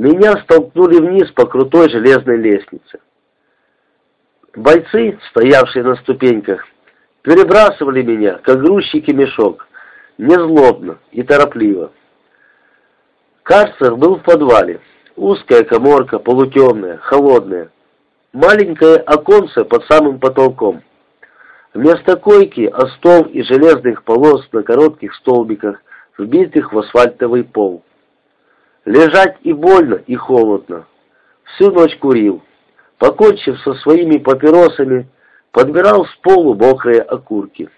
Меня столкнули вниз по крутой железной лестнице. Бойцы, стоявшие на ступеньках, перебрасывали меня, как грузчики мешок, незлобно и торопливо. Карцер был в подвале. Узкая коморка, полутемная, холодная. Маленькое оконце под самым потолком. Вместо койки остов и железных полос на коротких столбиках, вбитых в асфальтовый пол. Лежать и больно, и холодно. Всю ночь курил. Покончив со своими папиросами, подбирал с полу мокрые окурки.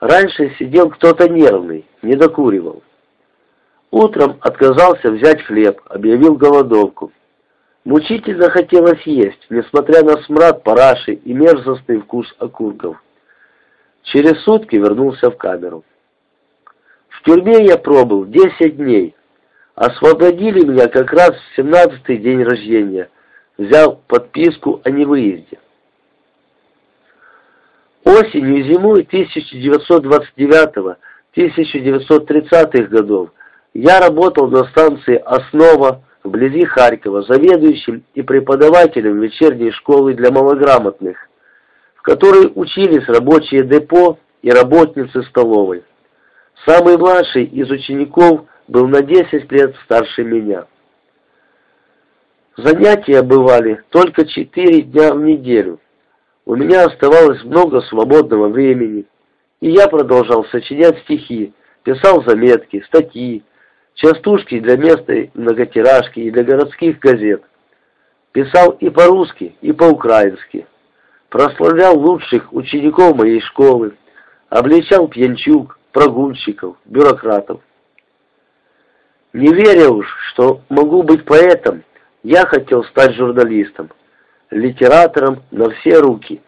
Раньше сидел кто-то нервный, не докуривал. Утром отказался взять хлеб, объявил голодовку. Мучительно хотелось есть, несмотря на смрад параши и мерзостный вкус окурков. Через сутки вернулся в камеру. В тюрьме я пробыл 10 дней. Освободили меня как раз в 17-й день рождения. Взял подписку о невыезде. Осенью и зимой 1929-1930-х годов я работал на станции «Основа» вблизи Харькова, заведующим и преподавателем вечерней школы для малограмотных, в которой учились рабочие депо и работницы столовой. Самый младший из учеников был на 10 лет старше меня. Занятия бывали только 4 дня в неделю. У меня оставалось много свободного времени, и я продолжал сочинять стихи, писал заметки, статьи, частушки для местной многотиражки и для городских газет. Писал и по-русски, и по-украински. Прославлял лучших учеников моей школы, обличал пьянчук, прогульщиков, бюрократов. Не веря уж, что могу быть поэтом, я хотел стать журналистом, литератором на все руки.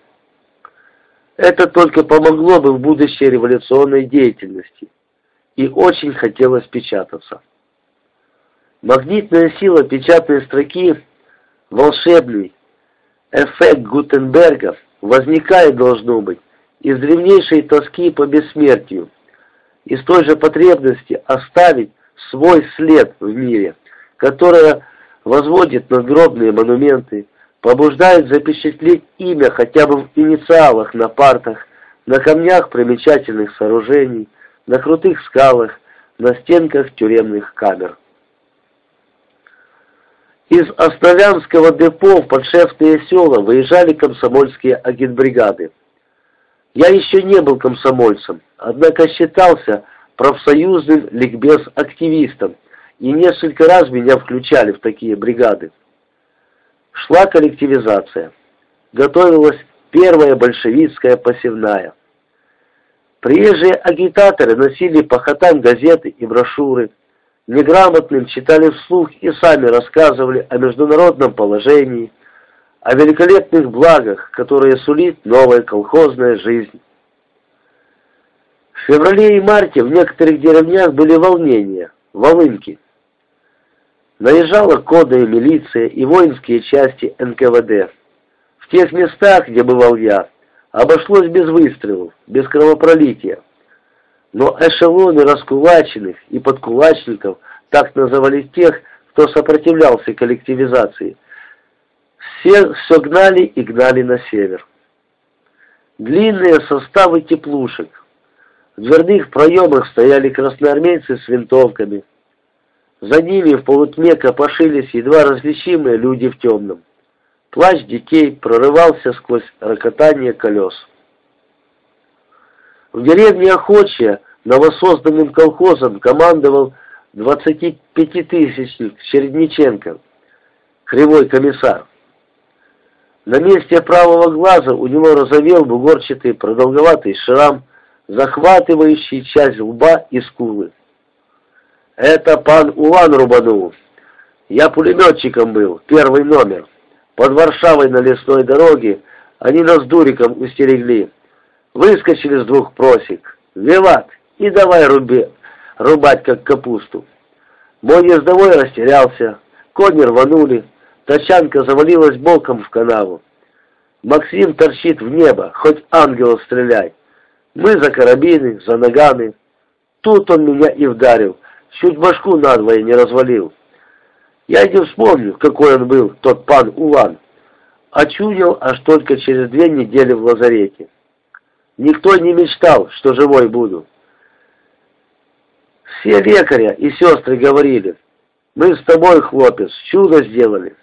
Это только помогло бы в будущей революционной деятельности и очень хотелось печататься. Магнитная сила печатной строки, волшебный эффект Гутенберга, возникает, должно быть, из древнейшей тоски по бессмертию, из той же потребности оставить свой след в мире, которая возводит надгробные монументы, побуждает запечатлеть имя хотя бы в инициалах на партах, на камнях примечательных сооружений, на крутых скалах, на стенках тюремных камер. Из Основянского депо в подшефные села выезжали комсомольские агитбригады. Я еще не был комсомольцем, однако считался профсоюзным ликбез-активистом, и несколько раз меня включали в такие бригады. Шла коллективизация. Готовилась первая большевистская посевная. Приезжие агитаторы носили по хатам газеты и брошюры, неграмотным читали вслух и сами рассказывали о международном положении, о великолепных благах, которые сулит новая колхозная жизнь. В феврале и марте в некоторых деревнях были волнения, волынки. Наезжала кодная милиция и воинские части НКВД. В тех местах, где бывал я, Обошлось без выстрелов, без кровопролития. Но эшелоны раскулаченных и подкулачников, так называли тех, кто сопротивлялся коллективизации, все, все гнали и гнали на север. Длинные составы теплушек. В дверных проемах стояли красноармейцы с винтовками. За ними в полутьме копошились едва различимые люди в темном. Плач детей прорывался сквозь рокотание колес. В деревне Охочья новосозданным колхозом командовал 25-тысячник Чередниченко, кривой комиссар. На месте правого глаза у него разовел бугорчатый продолговатый шрам, захватывающий часть лба и скулы. «Это пан Улан рубанул. Я пулеметчиком был, первый номер». Под Варшавой на лесной дороге они нас дуриком устерегли. Выскочили с двух просек. Виват! И давай руби, рубать, как капусту. Мой ездовой растерялся. Кони рванули. Тачанка завалилась боком в канаву. Максим торчит в небо, хоть ангелов стреляй. Мы за карабины, за ногами. Тут он меня и вдарил. Чуть башку надвое не развалил. Я не вспомню, какой он был, тот пан Улан. Очунил аж только через две недели в лазарете. Никто не мечтал, что живой буду. Все лекаря и сестры говорили, мы с тобой, хлопец, чудо сделали.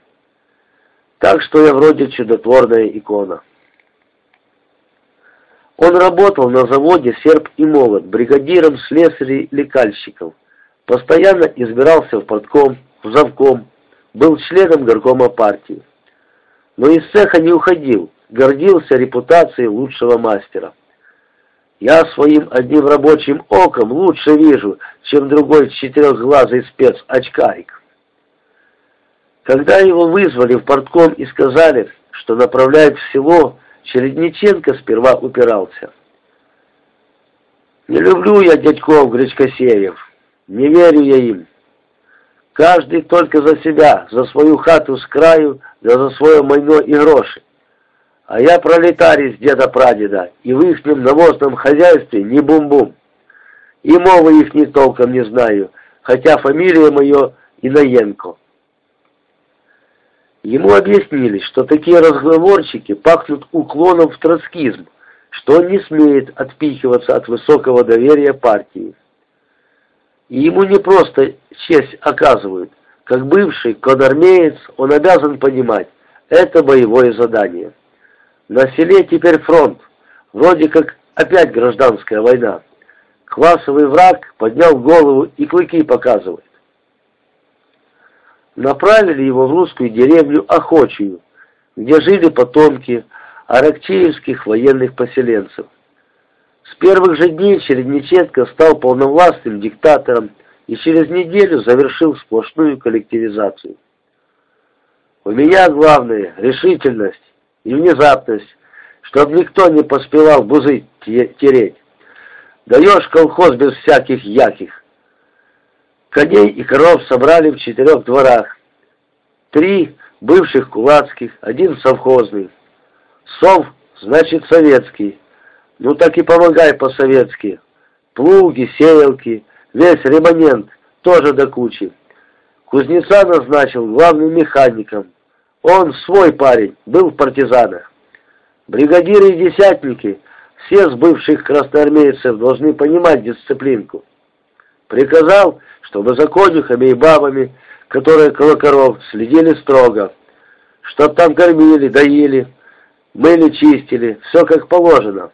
Так что я вроде чудотворная икона. Он работал на заводе «Серп и молот» бригадиром слесарей-лекальщиков. Постоянно избирался в портком, в завком, был членом горкома партии. Но из цеха не уходил, гордился репутацией лучшего мастера. Я своим одним рабочим оком лучше вижу, чем другой четырехглазый спец-очкарик. Когда его вызвали в портком и сказали, что направляют в село, Чередниченко сперва упирался. «Не люблю я дядьков Гречкосеев, не верю я им. Каждый только за себя, за свою хату с краю, да за свое майно и гроши. А я пролетарий с деда-прадеда, и в ихнем навозном хозяйстве не бум-бум. И мовы их ни толком не знаю, хотя фамилия мое Иноенко. Ему объяснили, что такие разговорчики пахнут уклоном в троцкизм, что он не смеет отпихиваться от высокого доверия партии. И ему не просто честь оказывают. Как бывший конармеец он обязан понимать, это боевое задание. На селе теперь фронт, вроде как опять гражданская война. Классовый враг поднял голову и клыки показывает направили его в русскую деревню Охочую, где жили потомки аракчеевских военных поселенцев. С первых же дней Чередниченко стал полновластным диктатором и через неделю завершил сплошную коллективизацию. У меня главное — решительность и внезапность, чтобы никто не поспевал бузы тереть. Даешь колхоз без всяких яких. Коней и коров собрали в четырех дворах. Три бывших кулацких, один совхозный. Сов, значит, советский. Ну так и помогай по-советски. Плуги, сеялки, весь ремонент, тоже до кучи. Кузнеца назначил главным механиком. Он свой парень, был в партизанах. Бригадиры и десятники, все с бывших красноармейцев должны понимать дисциплинку. Приказал, чтобы за конюхами и бабами, которые около коров, следили строго, чтоб там кормили, доили, мыли, чистили, все как положено,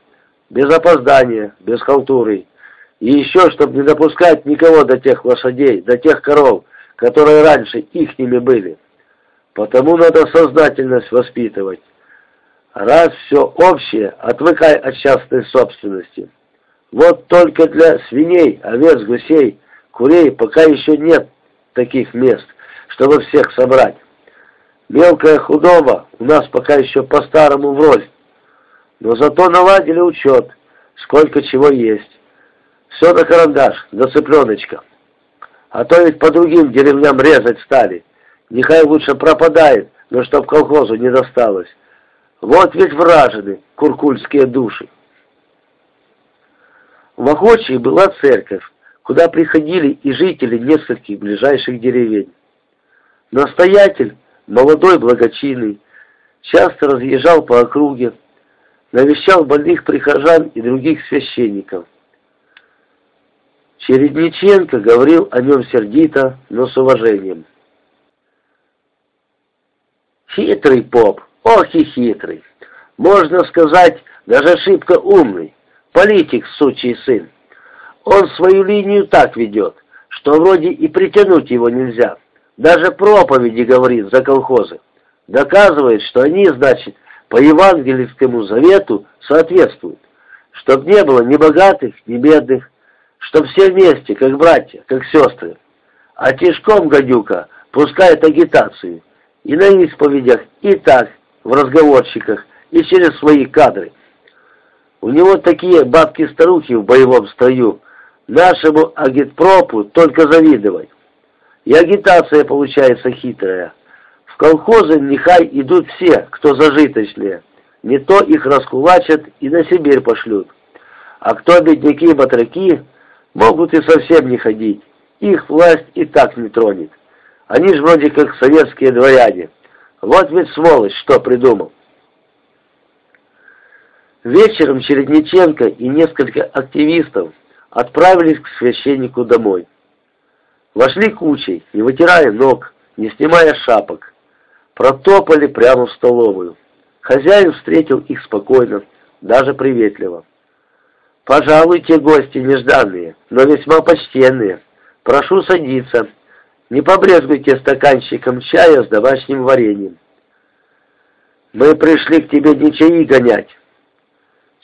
без опоздания, без халтуры. И еще, чтобы не допускать никого до тех лошадей, до тех коров, которые раньше ихними были. Потому надо сознательность воспитывать. Раз все общее, отвыкай от частной собственности. Вот только для свиней, овец, гусей, курей пока еще нет таких мест, чтобы всех собрать. Мелкая худоба у нас пока еще по-старому вроде. Но зато наладили учет, сколько чего есть. Все на карандаш, до цыпленочка. А то ведь по другим деревням резать стали. Нехай лучше пропадает, но чтоб колхозу не досталось. Вот ведь вражены куркульские души. В Охочей была церковь, куда приходили и жители нескольких ближайших деревень. Настоятель, молодой благочинный, часто разъезжал по округе, навещал больных прихожан и других священников. Чередниченко говорил о нем сердито, но с уважением. Хитрый поп, ох и хитрый. Можно сказать, даже шибко умный. Политик, сучий сын. Он свою линию так ведет, что вроде и притянуть его нельзя. Даже проповеди говорит за колхозы. Доказывает, что они, значит, по Евангельскому завету соответствуют. Чтоб не было ни богатых, ни бедных, чтоб все вместе, как братья, как сестры. А тишком гадюка пускает агитацию и на исповедях, и так, в разговорчиках, и через свои кадры. У него такие бабки-старухи в боевом строю. Нашему агитпропу только завидовать. И агитация получается хитрая. В колхозы нехай идут все, кто зажиточнее. Не то их раскулачат и на Сибирь пошлют. А кто бедняки и батраки, могут и совсем не ходить. Их власть и так не тронет. Они же вроде как советские дворяне. Вот ведь сволочь, что придумал. Вечером Чередниченко и несколько активистов отправились к священнику домой. Вошли кучей, не вытирая ног, не снимая шапок. Протопали прямо в столовую. Хозяин встретил их спокойно, даже приветливо. «Пожалуйте, гости нежданные, но весьма почтенные. Прошу садиться. Не побрезгуйте стаканчиком чая с домашним вареньем». «Мы пришли к тебе не чаи гонять».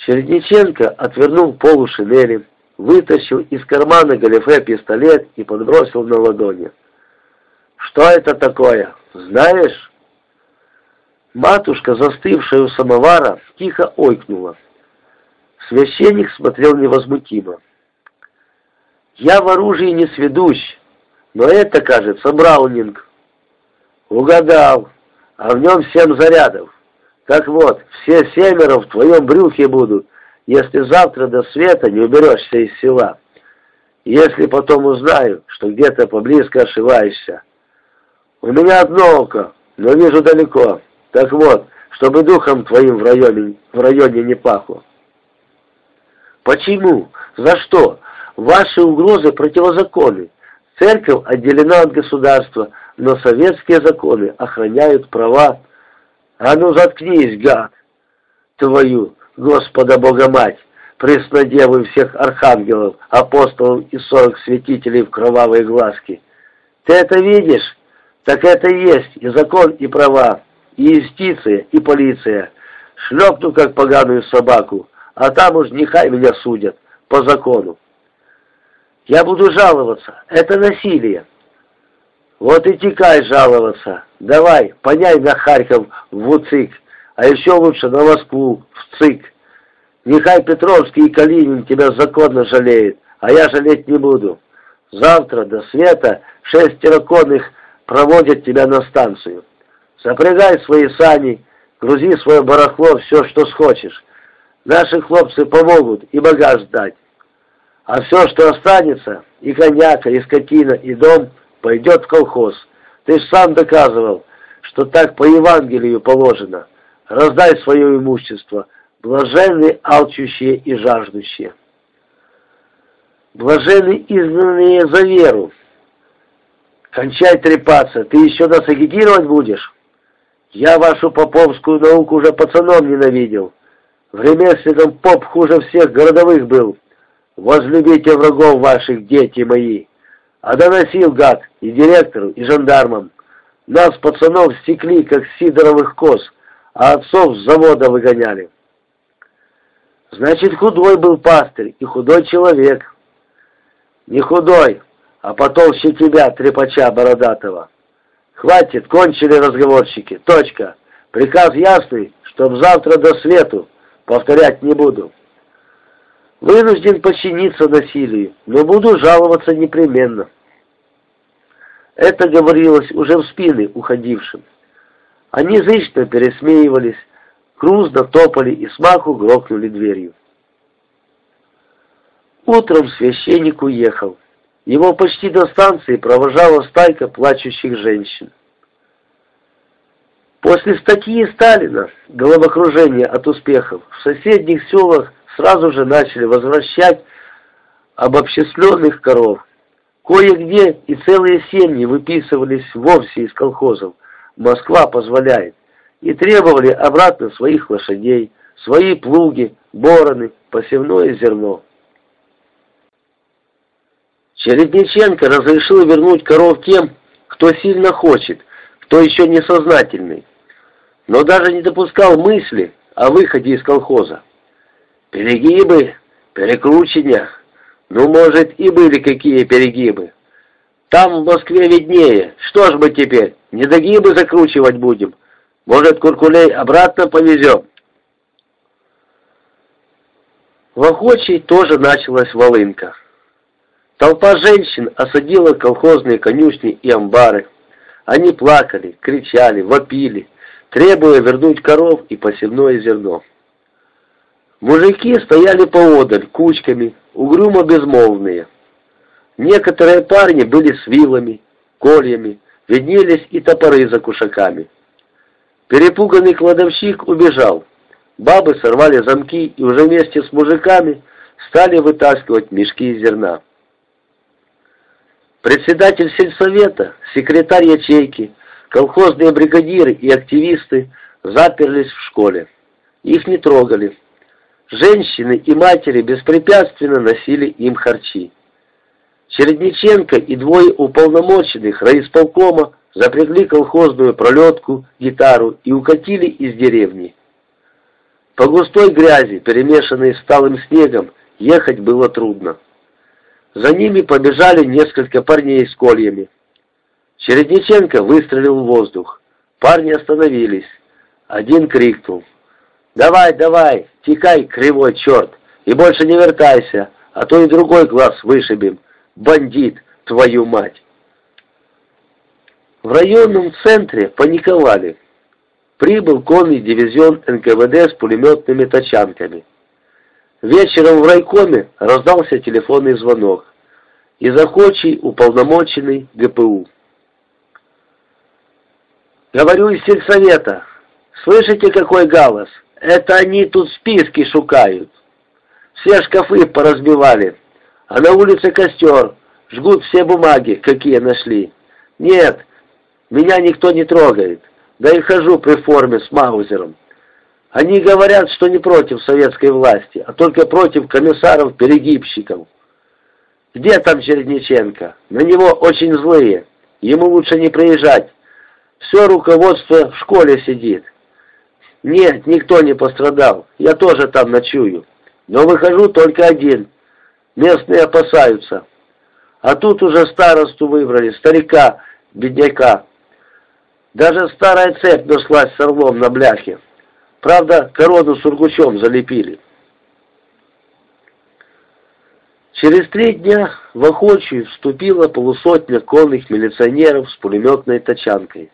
Чередниченко отвернул полу шинели, вытащил из кармана галифе пистолет и подбросил на ладони. «Что это такое? Знаешь?» Матушка, застывшая у самовара, тихо ойкнула. Священник смотрел невозмутимо. «Я в оружии не сведущ, но это, кажется, Браунинг». «Угадал, а в нем семь зарядов. Так вот, все семеро в твоем брюхе будут, если завтра до света не уберешься из села. Если потом узнаю, что где-то поблизко ошиваешься. У меня одно око, но вижу далеко». Так вот, чтобы духом твоим в районе, в районе не пахло. Почему? За что? Ваши угрозы противозаконны. Церковь отделена от государства, но советские законы охраняют права. А ну заткнись, гад, твою, Господа Бога Мать, преснодевы всех архангелов, апостолов и сорок святителей в кровавые глазки. Ты это видишь? Так это и есть и закон, и права и юстиция, и полиция. Шлепну, как поганую собаку, а там уж нехай меня судят, по закону. Я буду жаловаться, это насилие. Вот и текай жаловаться. Давай, поняй на Харьков в УЦИК, а еще лучше на Москву, в ЦИК. Нехай Петровский и Калинин тебя законно жалеет, а я жалеть не буду. Завтра до света шестеро конных проводят тебя на станцию. Запрягай свои сани, грузи свое барахло, все, что схочешь. Наши хлопцы помогут и багаж сдать. А все, что останется, и коньяка, и скотина, и дом, пойдет в колхоз. Ты ж сам доказывал, что так по Евангелию положено. Раздай свое имущество, блаженны алчущие и жаждущие. Блаженны изгнанные за веру. Кончай трепаться, ты еще нас агитировать будешь? Я вашу поповскую науку уже пацаном ненавидел. В ремесленном поп хуже всех городовых был. Возлюбите врагов ваших, дети мои. А доносил, гад, и директору, и жандармам. Нас, пацанов, стекли, как сидоровых коз, а отцов с завода выгоняли. Значит, худой был пастырь и худой человек. Не худой, а потолще тебя, трепача бородатого. Хватит, кончили разговорчики. Точка. Приказ ясный, чтоб завтра до свету. Повторять не буду. Вынужден подчиниться насилию, но буду жаловаться непременно. Это говорилось уже в спины уходившим. Они зычно пересмеивались, грузно топали и смаху грохнули дверью. Утром священник уехал. Его почти до станции провожала стайка плачущих женщин. После статьи Сталина «Головокружение от успехов» в соседних селах сразу же начали возвращать обобщисленных коров. Кое-где и целые семьи выписывались вовсе из колхозов. Москва позволяет. И требовали обратно своих лошадей, свои плуги, бороны, посевное зерно. Чередниченко разрешил вернуть коров тем, кто сильно хочет, кто еще не сознательный, но даже не допускал мысли о выходе из колхоза. Перегибы, перекручения, ну, может, и были какие перегибы. Там в Москве виднее, что ж мы теперь, недогибы закручивать будем, может, куркулей обратно повезем. В Охочей тоже началась волынка. Толпа женщин осадила колхозные конюшни и амбары. Они плакали, кричали, вопили, требуя вернуть коров и посевное зерно. Мужики стояли поодаль, кучками, угрюмо безмолвные. Некоторые парни были с вилами, кольями, виднелись и топоры за кушаками. Перепуганный кладовщик убежал. Бабы сорвали замки и уже вместе с мужиками стали вытаскивать мешки зерна. Председатель сельсовета, секретарь ячейки, колхозные бригадиры и активисты заперлись в школе. Их не трогали. Женщины и матери беспрепятственно носили им харчи. Чередниченко и двое уполномоченных райисполкома запрягли колхозную пролетку, гитару и укатили из деревни. По густой грязи, перемешанной с талым снегом, ехать было трудно. За ними побежали несколько парней с кольями. Чередниченко выстрелил в воздух. Парни остановились. Один крикнул. «Давай, давай, текай, кривой черт, и больше не вертайся, а то и другой глаз вышибем. Бандит, твою мать!» В районном центре паниковали. Прибыл конный дивизион НКВД с пулеметными тачанками. Вечером в райкоме раздался телефонный звонок. Из охочий уполномоченный ГПУ. Говорю из сельсовета. Слышите, какой галас? Это они тут списки шукают. Все шкафы поразбивали. А на улице костер. Жгут все бумаги, какие нашли. Нет, меня никто не трогает. Да и хожу при форме с Маузером. Они говорят, что не против советской власти, а только против комиссаров-перегибщиков. Где там Чередниченко? На него очень злые. Ему лучше не приезжать. Все руководство в школе сидит. Нет, никто не пострадал. Я тоже там ночую. Но выхожу только один. Местные опасаются. А тут уже старосту выбрали, старика, бедняка. Даже старая цепь нашлась с орлом на бляхе. Правда, корону сургучом залепили. Через три дня в Охочую вступила полусотня конных милиционеров с пулеметной тачанкой.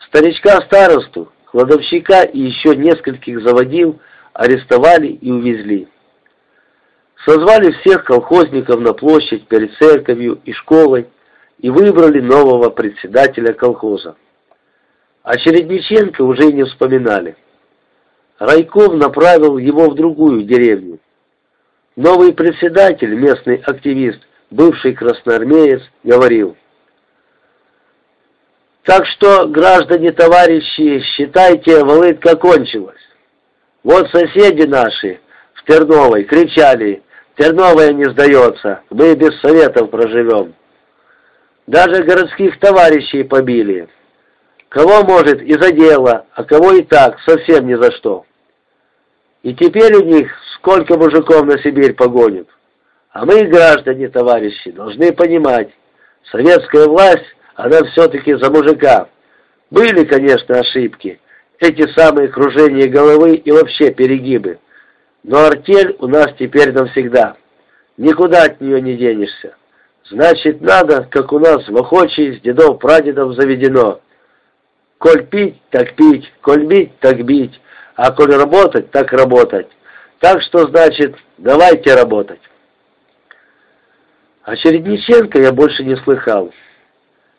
Старичка-старосту, кладовщика и еще нескольких заводил арестовали и увезли. Созвали всех колхозников на площадь перед церковью и школой и выбрали нового председателя колхоза. А Чередниченко уже не вспоминали. Райков направил его в другую деревню. Новый председатель, местный активист, бывший красноармеец, говорил, «Так что, граждане товарищи, считайте, волытка кончилась. Вот соседи наши в Терновой кричали, Терновая не сдается, мы без советов проживем. Даже городских товарищей побили. Кого, может, и за дело, а кого и так, совсем ни за что». И теперь у них сколько мужиков на Сибирь погонят. А мы, граждане, товарищи, должны понимать, советская власть, она все-таки за мужика. Были, конечно, ошибки, эти самые кружения головы и вообще перегибы. Но артель у нас теперь навсегда. Никуда от нее не денешься. Значит, надо, как у нас в охочей с дедов-прадедов заведено. Коль пить, так пить, коль бить, так бить. А коль работать, так работать. Так что, значит, давайте работать. А Чередниченко я больше не слыхал.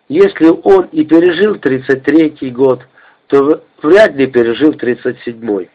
Если он и пережил 33-й год, то вряд ли пережил 37-й.